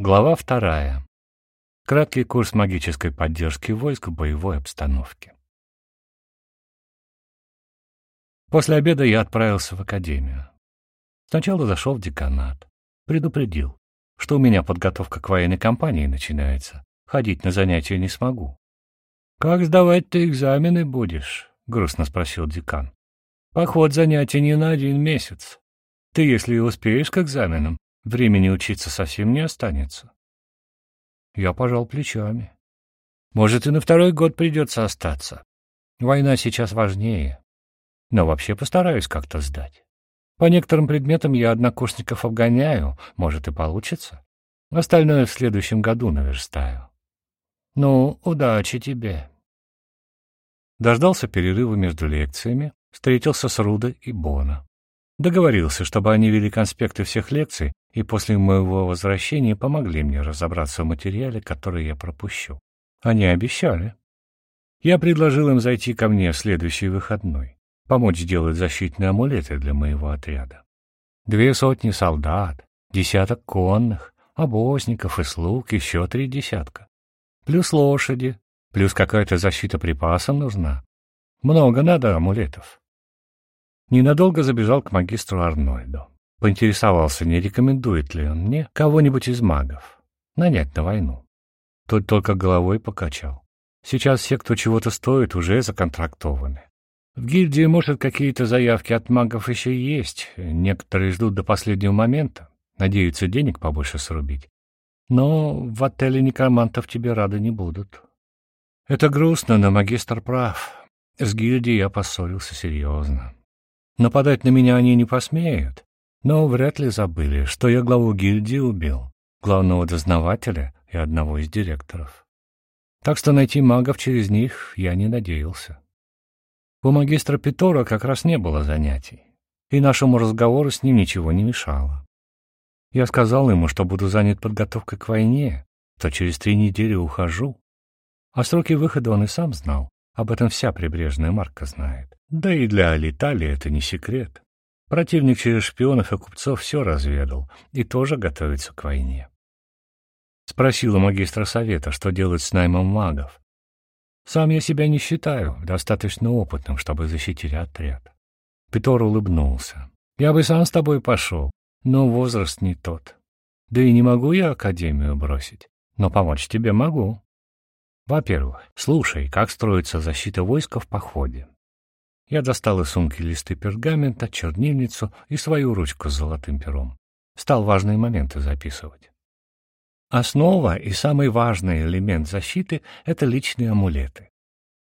Глава вторая. Краткий курс магической поддержки войск в боевой обстановке. После обеда я отправился в академию. Сначала зашел в деканат. Предупредил, что у меня подготовка к военной кампании начинается. Ходить на занятия не смогу. «Как сдавать ты экзамены будешь?» — грустно спросил декан. «Поход занятий не на один месяц. Ты, если успеешь к экзаменам, Времени учиться совсем не останется. Я пожал плечами. Может, и на второй год придется остаться. Война сейчас важнее. Но вообще постараюсь как-то сдать. По некоторым предметам я однокурсников обгоняю, может и получится. Остальное в следующем году наверстаю. Ну, удачи тебе. Дождался перерыва между лекциями, встретился с Рудой и Бона. Договорился, чтобы они вели конспекты всех лекций и после моего возвращения помогли мне разобраться в материале, который я пропущу. Они обещали. Я предложил им зайти ко мне в следующий выходной, помочь сделать защитные амулеты для моего отряда. Две сотни солдат, десяток конных, обозников и слуг, еще три десятка. Плюс лошади, плюс какая-то защита припасом нужна. Много надо амулетов. Ненадолго забежал к магистру Арнольду. Поинтересовался, не рекомендует ли он мне кого-нибудь из магов нанять на войну. Тот только головой покачал. Сейчас все, кто чего-то стоит, уже законтрактованы. В гильдии, может, какие-то заявки от магов еще есть. Некоторые ждут до последнего момента, надеются денег побольше срубить. Но в отеле некромантов тебе рады не будут. Это грустно, но магистр прав. С гильдией я поссорился серьезно. Нападать на меня они не посмеют, но вряд ли забыли, что я главу гильдии убил, главного дознавателя и одного из директоров. Так что найти магов через них я не надеялся. У магистра Питора как раз не было занятий, и нашему разговору с ним ничего не мешало. Я сказал ему, что буду занят подготовкой к войне, то через три недели ухожу. А сроки выхода он и сам знал, об этом вся прибрежная марка знает. Да и для Алитали это не секрет. Противник через шпионов и купцов все разведал и тоже готовится к войне. Спросила магистра совета, что делать с наймом магов. Сам я себя не считаю достаточно опытным, чтобы защитить отряд. Петор улыбнулся. Я бы сам с тобой пошел, но возраст не тот. Да и не могу я академию бросить, но помочь тебе могу. Во-первых, слушай, как строится защита войска в походе. Я достал из сумки листы пергамента, чернильницу и свою ручку с золотым пером. Стал важные моменты записывать. Основа и самый важный элемент защиты — это личные амулеты.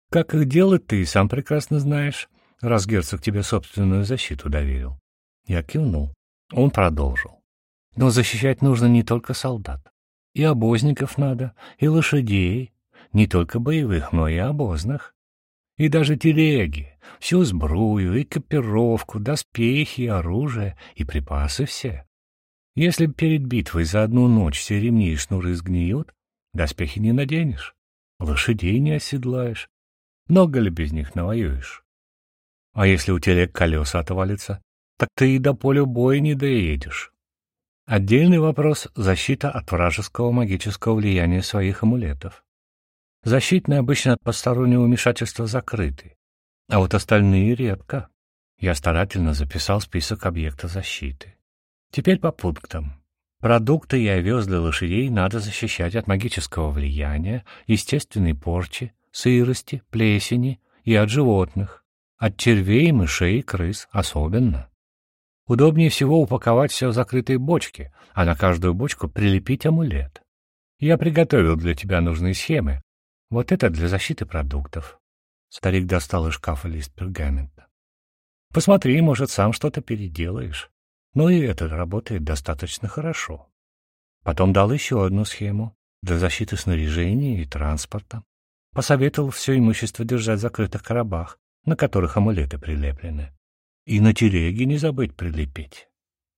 Как их делать, ты и сам прекрасно знаешь, раз герцог тебе собственную защиту доверил. Я кивнул. Он продолжил. Но защищать нужно не только солдат. И обозников надо, и лошадей, не только боевых, но и обозных. И даже телеги, всю сбрую, экипировку, доспехи, оружие и припасы все. Если перед битвой за одну ночь все ремни и шнуры сгниют, доспехи не наденешь, лошадей не оседлаешь. Много ли без них навоюешь? А если у телег колеса отвалится, так ты и до поля боя не доедешь. Отдельный вопрос — защита от вражеского магического влияния своих амулетов. Защитные обычно от постороннего вмешательства закрыты, а вот остальные редко. Я старательно записал список объекта защиты. Теперь по пунктам. Продукты и овес для лошадей надо защищать от магического влияния, естественной порчи, сырости, плесени и от животных, от червей, мышей, крыс особенно. Удобнее всего упаковать все в закрытые бочки, а на каждую бочку прилепить амулет. Я приготовил для тебя нужные схемы, вот это для защиты продуктов. Старик достал из шкафа лист пергамента. Посмотри, может, сам что-то переделаешь. Ну и это работает достаточно хорошо. Потом дал еще одну схему для защиты снаряжения и транспорта. Посоветовал все имущество держать в закрытых коробах, на которых амулеты прилеплены. И на телеге не забыть прилепить.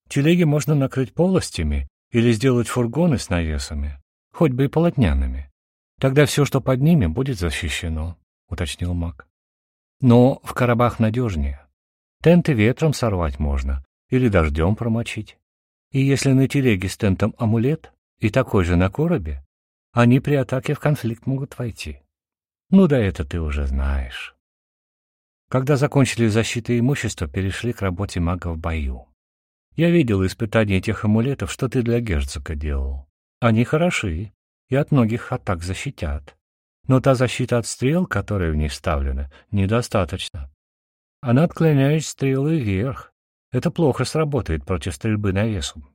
Телеги можно накрыть полостями или сделать фургоны с навесами, хоть бы и полотняными. Тогда все, что под ними, будет защищено, — уточнил маг. Но в коробах надежнее. Тенты ветром сорвать можно или дождем промочить. И если на телеге с тентом амулет, и такой же на коробе, они при атаке в конфликт могут войти. Ну да это ты уже знаешь. Когда закончили защитой имущества, перешли к работе мага в бою. Я видел испытания этих амулетов, что ты для герцога делал. Они хороши и от многих атак защитят. Но та защита от стрел, которая в них вставлена, недостаточно. Она отклоняет стрелы вверх. Это плохо сработает против стрельбы навесом.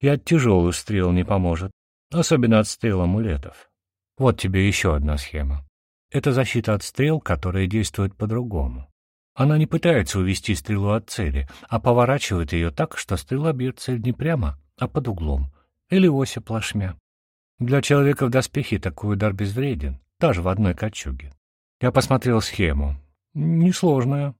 И от тяжелых стрел не поможет, особенно от стрел амулетов. Вот тебе еще одна схема. Это защита от стрел, которая действует по-другому. Она не пытается увести стрелу от цели, а поворачивает ее так, что стрела бьет цель не прямо, а под углом, или оси плашмя. Для человека в доспехе такой удар безвреден, даже в одной кольчуге. Я посмотрел схему. Несложная.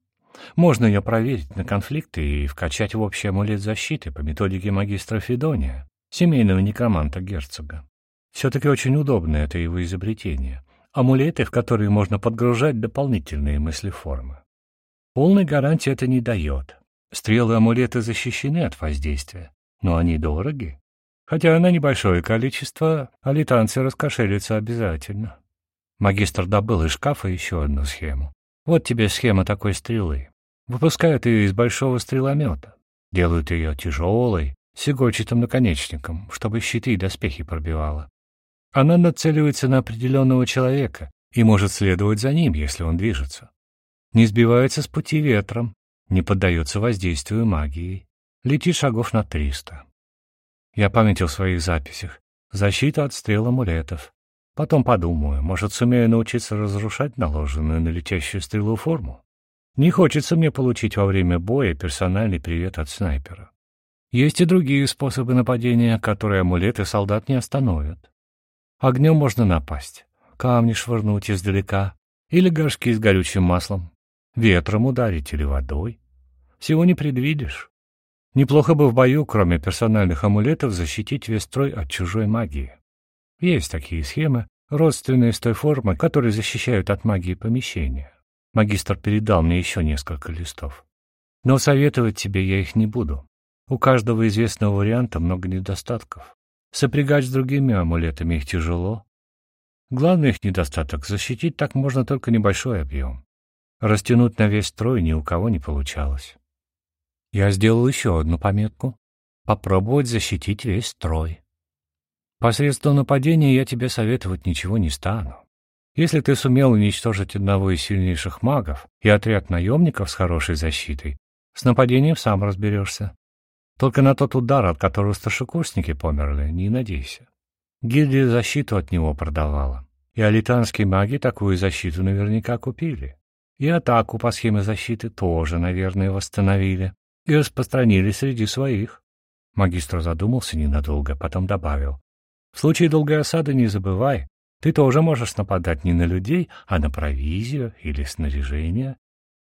Можно ее проверить на конфликты и вкачать в общий амулет защиты по методике магистра Федония, семейного некроманта-герцога. Все-таки очень удобно это его изобретение амулеты, в которые можно подгружать дополнительные мыслеформы. Полной гарантии это не дает. Стрелы амулеты защищены от воздействия, но они дороги. Хотя на небольшое количество алитанцы раскошелятся обязательно. Магистр добыл из шкафа еще одну схему. Вот тебе схема такой стрелы. Выпускают ее из большого стреломета. Делают ее тяжелой, с игольчатым наконечником, чтобы щиты и доспехи пробивала. Она нацеливается на определенного человека и может следовать за ним, если он движется. Не сбивается с пути ветром, не поддается воздействию магии, летит шагов на триста. Я пометил в своих записях. Защита от стрел амулетов. Потом подумаю, может, сумею научиться разрушать наложенную на летящую стрелу форму. Не хочется мне получить во время боя персональный привет от снайпера. Есть и другие способы нападения, которые амулеты солдат не остановят. Огнем можно напасть, камни швырнуть издалека или горшки с горючим маслом, ветром ударить или водой. Всего не предвидишь. Неплохо бы в бою, кроме персональных амулетов, защитить весь строй от чужой магии. Есть такие схемы, родственные с той формой, которые защищают от магии помещения. Магистр передал мне еще несколько листов. Но советовать тебе я их не буду. У каждого известного варианта много недостатков. Сопрягать с другими амулетами их тяжело. Главный их недостаток — защитить так можно только небольшой объем. Растянуть на весь строй ни у кого не получалось. Я сделал еще одну пометку. Попробовать защитить весь строй. Посредством нападения я тебе советовать ничего не стану. Если ты сумел уничтожить одного из сильнейших магов и отряд наемников с хорошей защитой, с нападением сам разберешься. Только на тот удар, от которого старшекурсники померли, не надейся. Гильдия защиту от него продавала. И алитанские маги такую защиту наверняка купили. И атаку по схеме защиты тоже, наверное, восстановили и распространили среди своих. Магистр задумался ненадолго, потом добавил. В случае долгой осады не забывай, ты тоже можешь нападать не на людей, а на провизию или снаряжение.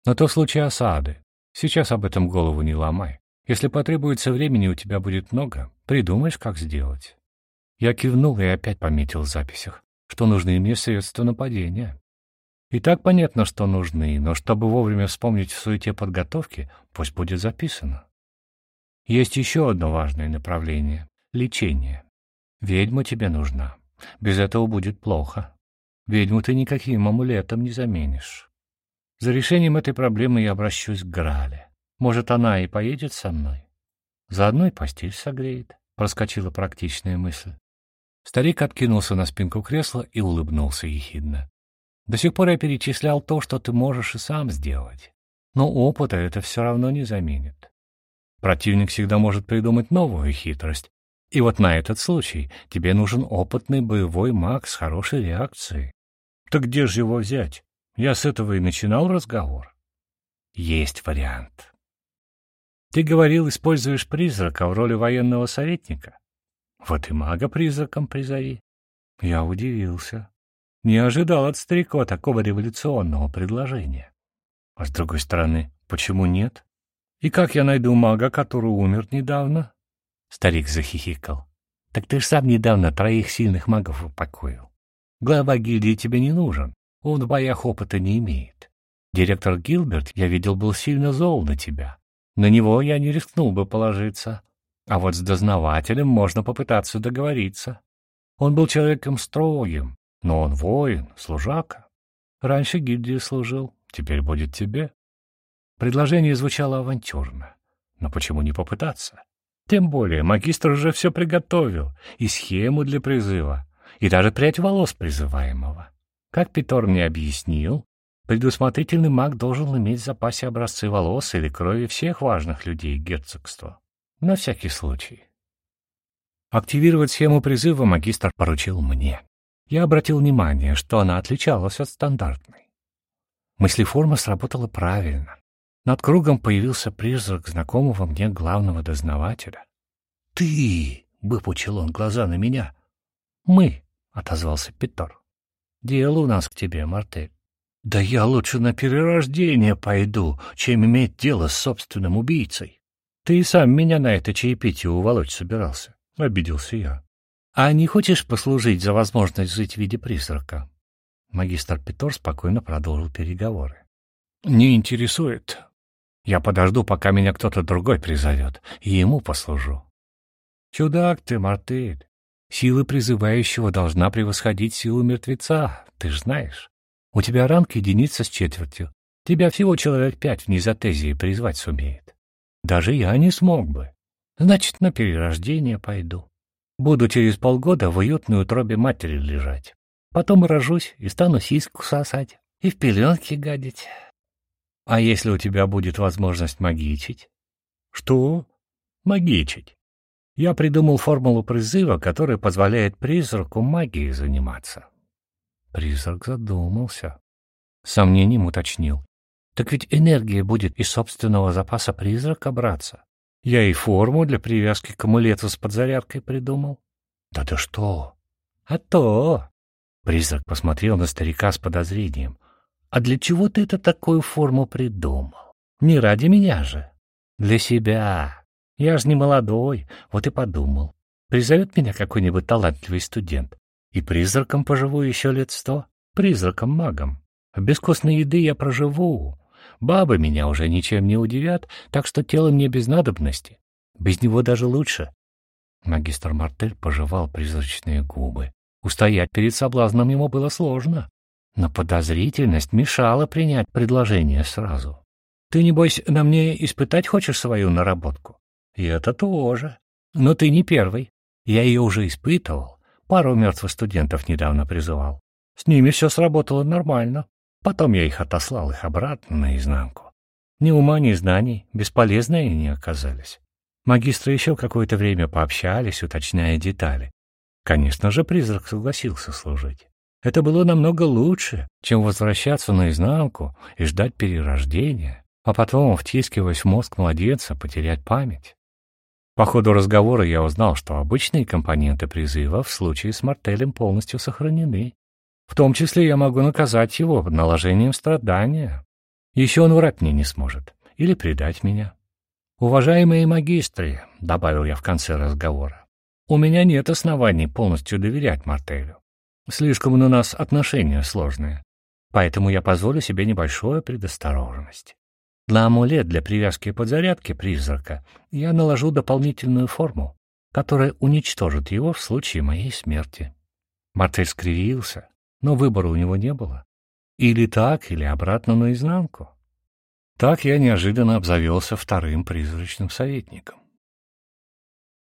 Но то в случае осады. Сейчас об этом голову не ломай. Если потребуется времени, у тебя будет много. Придумаешь, как сделать. Я кивнул и опять пометил в записях, что нужны мне средства нападения. И так понятно, что нужны, но чтобы вовремя вспомнить в суете подготовки, пусть будет записано. Есть еще одно важное направление — лечение. Ведьма тебе нужна. Без этого будет плохо. Ведьму ты никаким амулетом не заменишь. За решением этой проблемы я обращусь к Грале. Может, она и поедет со мной? Заодно и постель согреет, — проскочила практичная мысль. Старик откинулся на спинку кресла и улыбнулся ехидно. До сих пор я перечислял то, что ты можешь и сам сделать. Но опыта это все равно не заменит. Противник всегда может придумать новую хитрость. И вот на этот случай тебе нужен опытный боевой маг с хорошей реакцией. Так где же его взять? Я с этого и начинал разговор. Есть вариант. Ты говорил, используешь призрака в роли военного советника. Вот и мага призраком призови. Я удивился. Не ожидал от старика такого революционного предложения. А с другой стороны, почему нет? И как я найду мага, который умер недавно? Старик захихикал. Так ты ж сам недавно троих сильных магов упокоил. Глава гильдии тебе не нужен, он в боях опыта не имеет. Директор Гилберт, я видел, был сильно зол на тебя. На него я не рискнул бы положиться. А вот с дознавателем можно попытаться договориться. Он был человеком строгим, но он воин, служака. Раньше гильдии служил, теперь будет тебе. Предложение звучало авантюрно. Но почему не попытаться? Тем более магистр уже все приготовил, и схему для призыва, и даже прядь волос призываемого. Как Питор мне объяснил, предусмотрительный маг должен иметь в запасе образцы волос или крови всех важных людей герцогства. На всякий случай. Активировать схему призыва магистр поручил мне. Я обратил внимание, что она отличалась от стандартной. Мыслеформа сработала правильно. Над кругом появился призрак знакомого мне главного дознавателя. «Ты!» — выпучил он глаза на меня. «Мы!» — отозвался Питор. «Дело у нас к тебе, Мартель». «Да я лучше на перерождение пойду, чем иметь дело с собственным убийцей. Ты и сам меня на это чаепитие уволочь собирался», — обиделся я. «А не хочешь послужить за возможность жить в виде призрака?» Магистр Питор спокойно продолжил переговоры. «Не интересует. Я подожду, пока меня кто-то другой призовет, и ему послужу. Чудак ты, Мартель. Сила призывающего должна превосходить силу мертвеца, ты ж знаешь. У тебя ранг единица с четвертью. Тебя всего человек пять в низотезии призвать сумеет. Даже я не смог бы. Значит, на перерождение пойду. Буду через полгода в уютной утробе матери лежать. Потом рожусь и стану сиську сосать и в пеленке гадить. А если у тебя будет возможность магичить? Что? Магичить. Я придумал формулу призыва, которая позволяет призраку магией заниматься. Призрак задумался. Сомнением уточнил. Так ведь энергия будет из собственного запаса призрака браться. Я и форму для привязки к амулету с подзарядкой придумал. Да ты что? А то! Призрак посмотрел на старика с подозрением. А для чего ты это такую форму придумал? Не ради меня же. Для себя. Я же не молодой, вот и подумал. Призовет меня какой-нибудь талантливый студент. И призраком поживу еще лет сто. Призраком-магом. Без костной еды я проживу. Бабы меня уже ничем не удивят, так что тело мне без надобности. Без него даже лучше. Магистр Мартель пожевал призрачные губы. Устоять перед соблазном ему было сложно но подозрительность мешала принять предложение сразу. Ты, небось, на мне испытать хочешь свою наработку? И это тоже. Но ты не первый. Я ее уже испытывал. Пару мертвых студентов недавно призывал. С ними все сработало нормально. Потом я их отослал их обратно наизнанку. Ни ума, ни знаний, бесполезные они оказались. Магистры еще какое-то время пообщались, уточняя детали. Конечно же, призрак согласился служить. Это было намного лучше, чем возвращаться наизнанку и ждать перерождения, а потом, втискиваясь в мозг младенца, потерять память. По ходу разговора я узнал, что обычные компоненты призыва в случае с Мартелем полностью сохранены. В том числе я могу наказать его наложением страдания. Еще он врать мне не сможет или предать меня. «Уважаемые магистры», — добавил я в конце разговора, — «у меня нет оснований полностью доверять Мартелю. Слишком у нас отношения сложные, поэтому я позволю себе небольшую предосторожность. На амулет для привязки подзарядки призрака я наложу дополнительную форму, которая уничтожит его в случае моей смерти. Мартель скривился, но выбора у него не было. Или так, или обратно наизнанку. Так я неожиданно обзавелся вторым призрачным советником.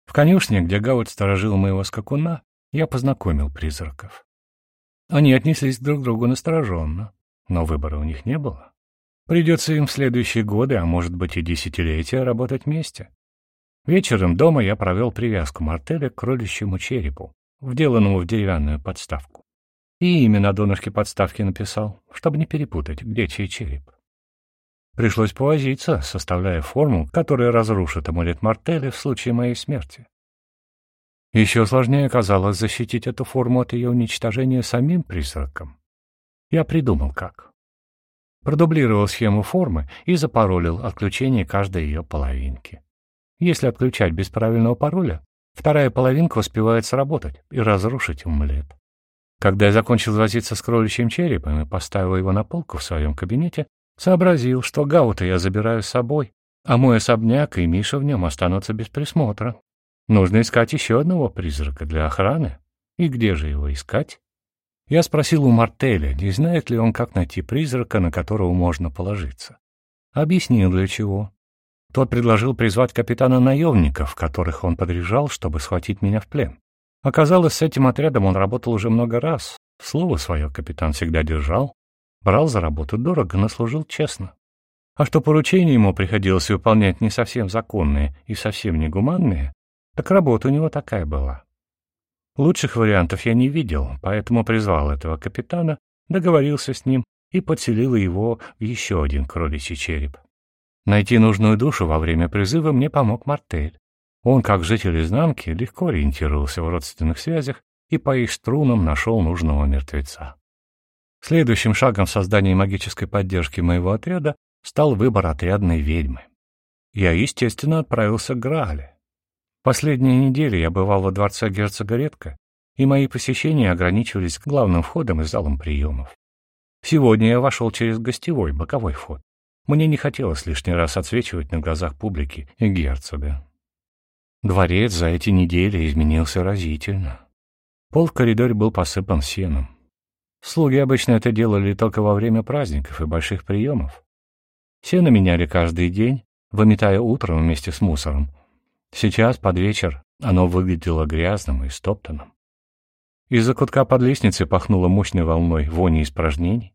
В конюшне, где Гаут сторожил моего скакуна, я познакомил призраков. Они отнеслись друг к другу настороженно, но выбора у них не было. Придется им в следующие годы, а может быть и десятилетия, работать вместе. Вечером дома я провел привязку мартеля к кроличьему черепу, вделанному в деревянную подставку. И имя на донышке подставки написал, чтобы не перепутать, где чей череп. Пришлось повозиться, составляя форму, которая разрушит амулет мартеля в случае моей смерти. Еще сложнее оказалось защитить эту форму от ее уничтожения самим призраком. Я придумал как. Продублировал схему формы и запаролил отключение каждой ее половинки. Если отключать без правильного пароля, вторая половинка успевает сработать и разрушить амулет. Когда я закончил возиться с кроличьим черепом и поставил его на полку в своем кабинете, сообразил, что Гаута я забираю с собой, а мой особняк и Миша в нем останутся без присмотра, Нужно искать еще одного призрака для охраны. И где же его искать? Я спросил у Мартеля, не знает ли он, как найти призрака, на которого можно положиться. Объяснил, для чего. Тот предложил призвать капитана наемников, которых он подряжал, чтобы схватить меня в плен. Оказалось, с этим отрядом он работал уже много раз. Слово свое капитан всегда держал. Брал за работу дорого, но служил честно. А что поручения ему приходилось выполнять не совсем законные и совсем негуманные, так работа у него такая была. Лучших вариантов я не видел, поэтому призвал этого капитана, договорился с ним и подселил его в еще один кроличий череп. Найти нужную душу во время призыва мне помог Мартель. Он, как житель изнанки, легко ориентировался в родственных связях и по их струнам нашел нужного мертвеца. Следующим шагом в создании магической поддержки моего отряда стал выбор отрядной ведьмы. Я, естественно, отправился к Граале. Последние недели я бывал во дворце герцога редко, и мои посещения ограничивались главным входом и залом приемов. Сегодня я вошел через гостевой, боковой вход. Мне не хотелось лишний раз отсвечивать на глазах публики и герцога. Дворец за эти недели изменился разительно. Пол в коридоре был посыпан сеном. Слуги обычно это делали только во время праздников и больших приемов. Сено меняли каждый день, выметая утром вместе с мусором. Сейчас, под вечер, оно выглядело грязным и стоптанным. Из-за кутка под лестницей пахнуло мощной волной вони испражнений.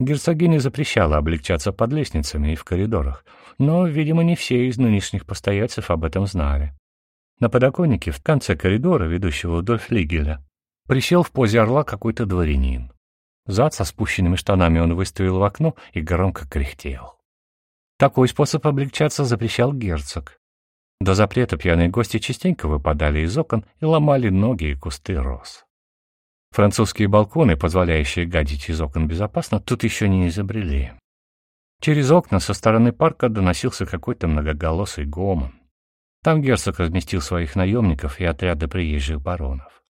Герцогиня запрещала облегчаться под лестницами и в коридорах, но, видимо, не все из нынешних постояльцев об этом знали. На подоконнике в конце коридора, ведущего вдоль флигеля, присел в позе орла какой-то дворянин. Зад со спущенными штанами он выставил в окно и громко кряхтел. Такой способ облегчаться запрещал герцог. До запрета пьяные гости частенько выпадали из окон и ломали ноги и кусты роз. Французские балконы, позволяющие гадить из окон безопасно, тут еще не изобрели. Через окна со стороны парка доносился какой-то многоголосый гомон. Там герцог разместил своих наемников и отряды приезжих баронов.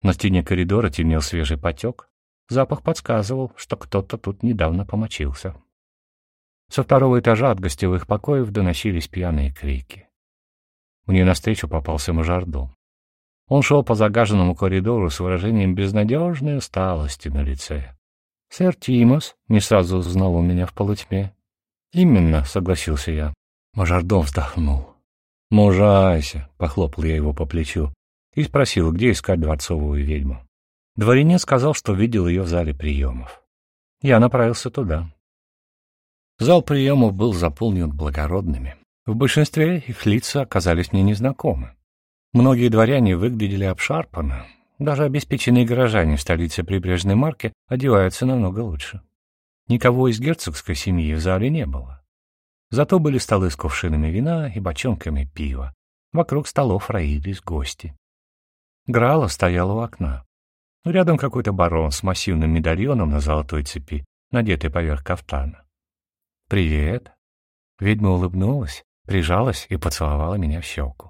На стене коридора темнел свежий потек, Запах подсказывал, что кто-то тут недавно помочился. Со второго этажа от гостевых покоев доносились пьяные крики. Мне навстречу попался мажордом. Он шел по загаженному коридору с выражением безнадежной усталости на лице. «Сэр Тимос?» — не сразу узнал он меня в полутьме. «Именно», — согласился я. Мажордом вздохнул. «Мужайся», — похлопал я его по плечу и спросил, где искать дворцовую ведьму. Дворянин сказал, что видел ее в зале приемов. Я направился туда. Зал приемов был заполнен благородными. В большинстве их лица оказались мне незнакомы. Многие дворяне выглядели обшарпанно. Даже обеспеченные горожане в столице прибрежной марки одеваются намного лучше. Никого из герцогской семьи в зале не было. Зато были столы с кувшинами вина и бочонками пива. Вокруг столов роились гости. Грала стояла у окна. Рядом какой-то барон с массивным медальоном на золотой цепи, надетый поверх кафтана. «Привет!» Ведьма улыбнулась, прижалась и поцеловала меня в щеку.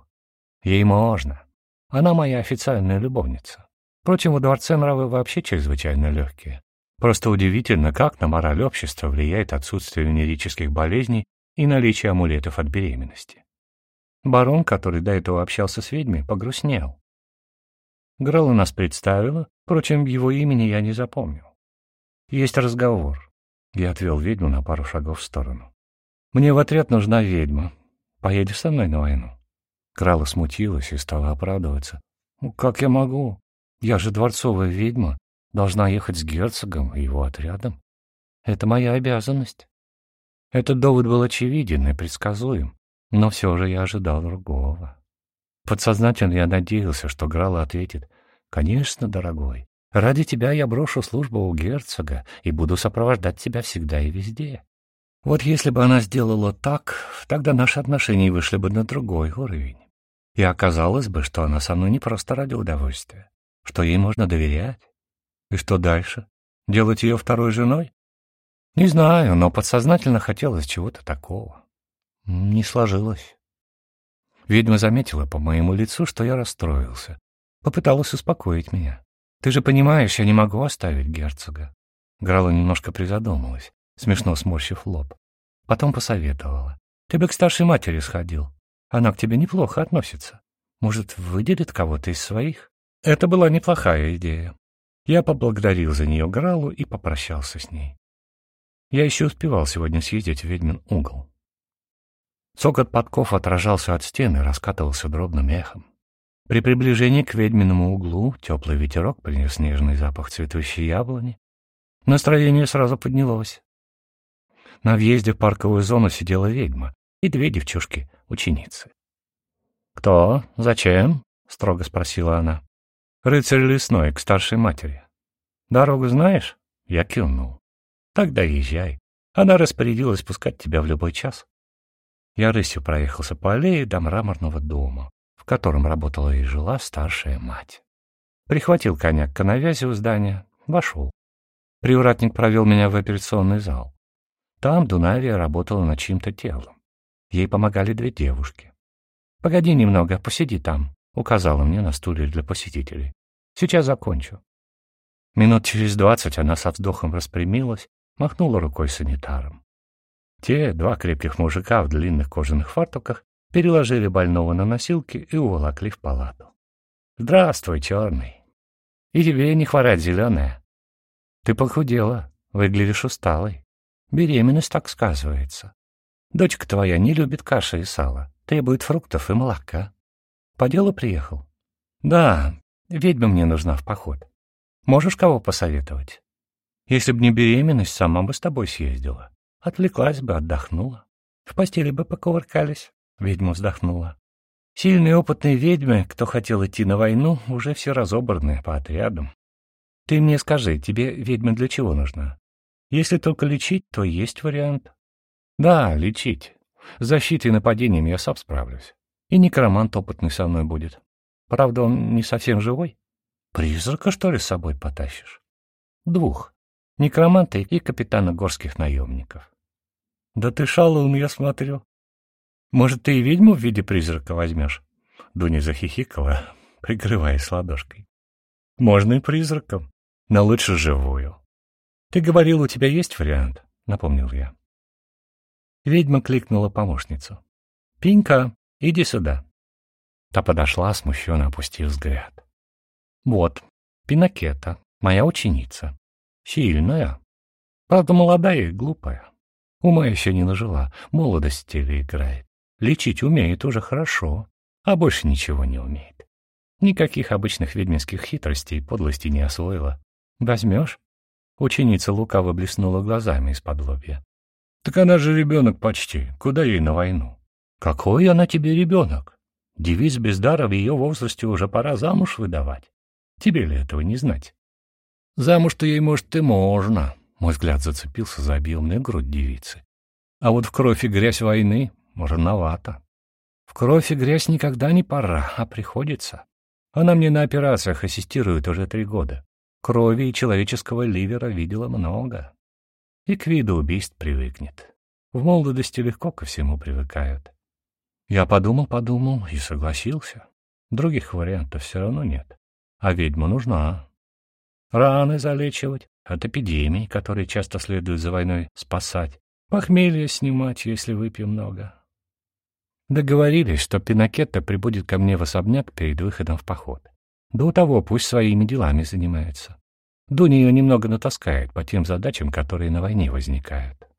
«Ей можно. Она моя официальная любовница. Впрочем, во дворце нравы вообще чрезвычайно легкие. Просто удивительно, как на мораль общества влияет отсутствие венерических болезней и наличие амулетов от беременности. Барон, который до этого общался с ведьмой, погрустнел. Грала нас представила, впрочем, его имени я не запомнил. Есть разговор. Я отвел ведьму на пару шагов в сторону. Мне в отряд нужна ведьма. Поедешь со мной на войну? Крала смутилась и стала оправдываться. «Ну, как я могу? Я же дворцовая ведьма, должна ехать с герцогом и его отрядом. Это моя обязанность». Этот довод был очевиден и предсказуем, но все же я ожидал другого. Подсознательно я надеялся, что Грала ответит «Конечно, дорогой, ради тебя я брошу службу у герцога и буду сопровождать тебя всегда и везде». Вот если бы она сделала так, тогда наши отношения вышли бы на другой уровень. И оказалось бы, что она со мной не просто ради удовольствия, что ей можно доверять. И что дальше? Делать ее второй женой? Не знаю, но подсознательно хотелось чего-то такого. Не сложилось. Ведьма заметила по моему лицу, что я расстроился. Попыталась успокоить меня. «Ты же понимаешь, я не могу оставить герцога». Грала немножко призадумалась, смешно сморщив лоб. Потом посоветовала. «Ты бы к старшей матери сходил. Она к тебе неплохо относится. Может, выделит кого-то из своих? Это была неплохая идея. Я поблагодарил за нее Гралу и попрощался с ней. Я еще успевал сегодня съездить в ведьмин угол. Цокот подков отражался от стены, раскатывался дробным эхом. При приближении к ведьминому углу теплый ветерок принес нежный запах цветущей яблони. Настроение сразу поднялось. На въезде в парковую зону сидела ведьма и две девчушки, ученицы. «Кто? Зачем?» — строго спросила она. «Рыцарь лесной, к старшей матери». «Дорогу знаешь?» — я кивнул. «Тогда езжай. Она распорядилась пускать тебя в любой час». Я рысью проехался по аллее до мраморного дома, в котором работала и жила старшая мать. Прихватил коня к коновязи у здания, вошел. Привратник провел меня в операционный зал. Там Дунавия работала над чьим-то телом. Ей помогали две девушки. «Погоди немного, посиди там», — указала мне на стуле для посетителей. «Сейчас закончу». Минут через двадцать она со вздохом распрямилась, махнула рукой санитаром. Те, два крепких мужика в длинных кожаных фартуках, переложили больного на носилки и уволокли в палату. «Здравствуй, черный. И тебе не хворать, зеленая. Ты похудела, выглядишь усталой. Беременность так сказывается. Дочка твоя не любит каши и сала, требует фруктов и молока. По делу приехал? Да, ведьма мне нужна в поход. Можешь кого посоветовать? Если б не беременность, сама бы с тобой съездила. Отвлеклась бы, отдохнула. В постели бы покувыркались. Ведьма вздохнула. Сильные опытные ведьмы, кто хотел идти на войну, уже все разобраны по отрядам. Ты мне скажи, тебе ведьма для чего нужна? Если только лечить, то есть вариант. Да, лечить. Защитой и нападением я сам справлюсь. И некромант опытный со мной будет. Правда, он не совсем живой. Призрака, что ли, с собой потащишь? Двух. Некроманта и капитана горских наемников. Да ты шалун, я смотрю. Может, ты и ведьму в виде призрака возьмешь? Дуня захихикала, прикрываясь ладошкой. Можно и призраком, но лучше живую. «Ты говорил, у тебя есть вариант?» — напомнил я. Ведьма кликнула помощницу. «Пинька, иди сюда». Та подошла, смущенно опустив взгляд. «Вот, Пинакета, моя ученица. Сильная. Правда, молодая и глупая. Ума еще не нажила, молодость в теле играет. Лечить умеет уже хорошо, а больше ничего не умеет. Никаких обычных ведьминских хитростей и подлости не освоила. Возьмешь, Ученица лукаво блеснула глазами из-под лобья. — Так она же ребенок почти. Куда ей на войну? — Какой она тебе ребенок? Девиз без дара в ее возрасте уже пора замуж выдавать. Тебе ли этого не знать? — Замуж-то ей, может, и можно. Мой взгляд зацепился за объемную грудь девицы. А вот в кровь и грязь войны рановато. В кровь и грязь никогда не пора, а приходится. Она мне на операциях ассистирует уже три года. Крови и человеческого ливера видела много. И к виду убийств привыкнет. В молодости легко ко всему привыкают. Я подумал-подумал и согласился. Других вариантов все равно нет. А ведьма нужна. Раны залечивать, от эпидемий, которые часто следует за войной, спасать. Похмелье снимать, если выпью много. Договорились, что Пинакетта прибудет ко мне в особняк перед выходом в поход. До того пусть своими делами занимается. Дуня ее немного натаскает по тем задачам, которые на войне возникают.